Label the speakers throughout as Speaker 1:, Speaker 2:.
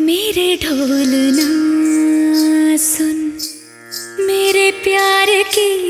Speaker 1: मेरे सुन मेरे प्यार की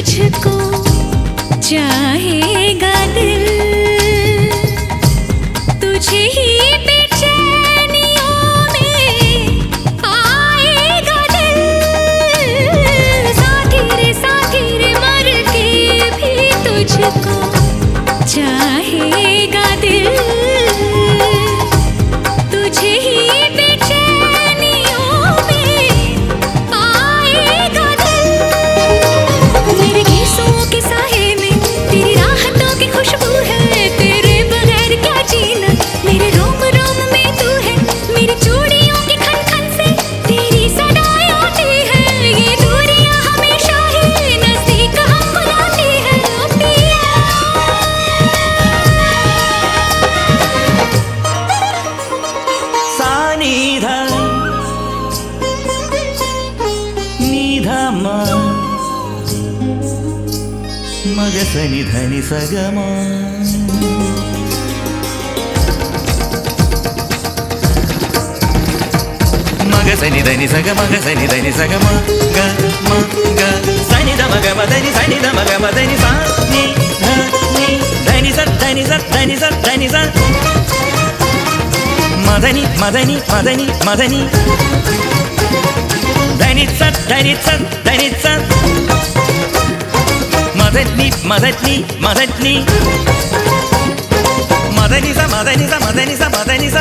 Speaker 1: तुझको चाहेगा दिल।
Speaker 2: మగ సని ధని సగమా. మగ సని ధని సగ మగ సని ధని సగమ. గ మ గ సని ద మగ మ సని ద మగ మ ధని సా ని ధ ని ధని స ధని స ధని స ధని స. మదని మదని మదని మదని ధని స ధని స ధని స. మదని మదని మదని మదని స మదని స మదని స మదని స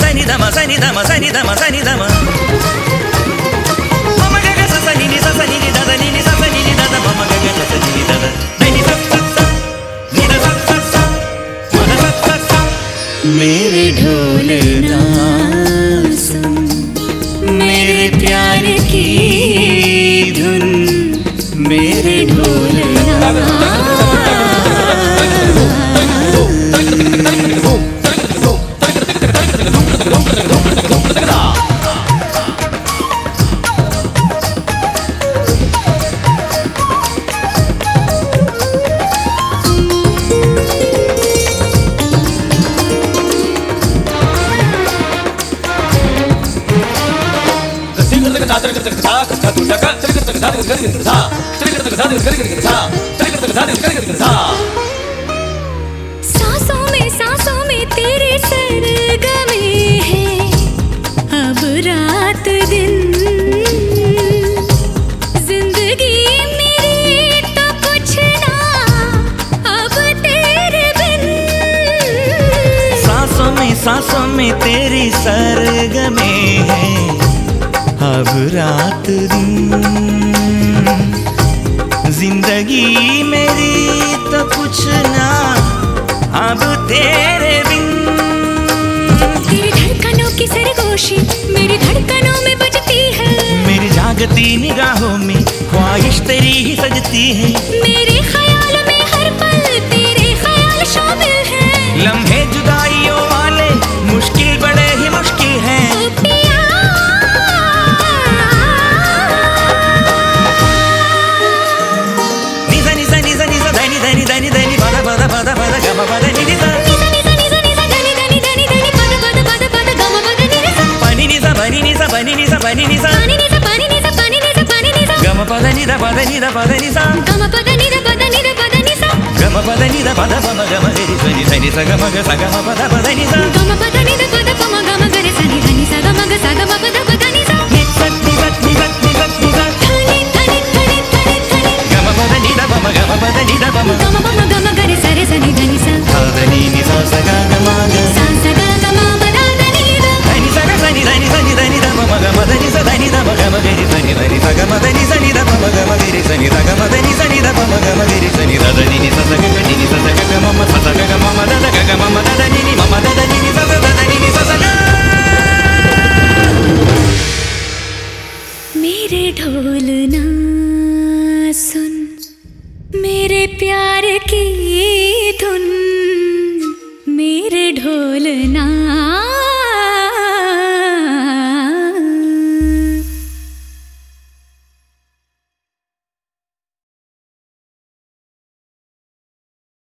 Speaker 2: సని దమ సని దమ సని దమ సని దమ మమ గగ సని ని సని ని దద ని సని ని దద మమ గగ సని ని దద దని స స ని ద స స మద స స मेरे ढोलना मेरे ढोल।
Speaker 1: सांसों में सांसों में तेरे सरगमे हैं। अब रात दिन। ज़िंदगी मेरी तो कुछ ना। अब तेरे बिन।
Speaker 2: सांसों में सांसों में तेरी सरगमे है। अब रात दिन ज़िंदगी मेरी तो कुछ ना अब तेरे बिन।
Speaker 1: तेरी धड़कनों की सरगोशी मेरी धड़कनों में बजती है।
Speaker 2: मेरी जागती निगाहों में ख्वाहिश तेरी ही सजती है।
Speaker 1: मेरी
Speaker 2: నిజ పని నిజ గమ పద నిద పద నిద పద నిజ
Speaker 1: గమ పద నిద పద నిద పద నిజ
Speaker 2: గమ పద నిద పద పమ గమ గరి సని సని స గమ గ పద పద నిజ
Speaker 1: గమ పద
Speaker 2: నిద పద పమ
Speaker 1: గమ గరి సని
Speaker 2: సని స గమ గ
Speaker 1: పద పద ढोलना।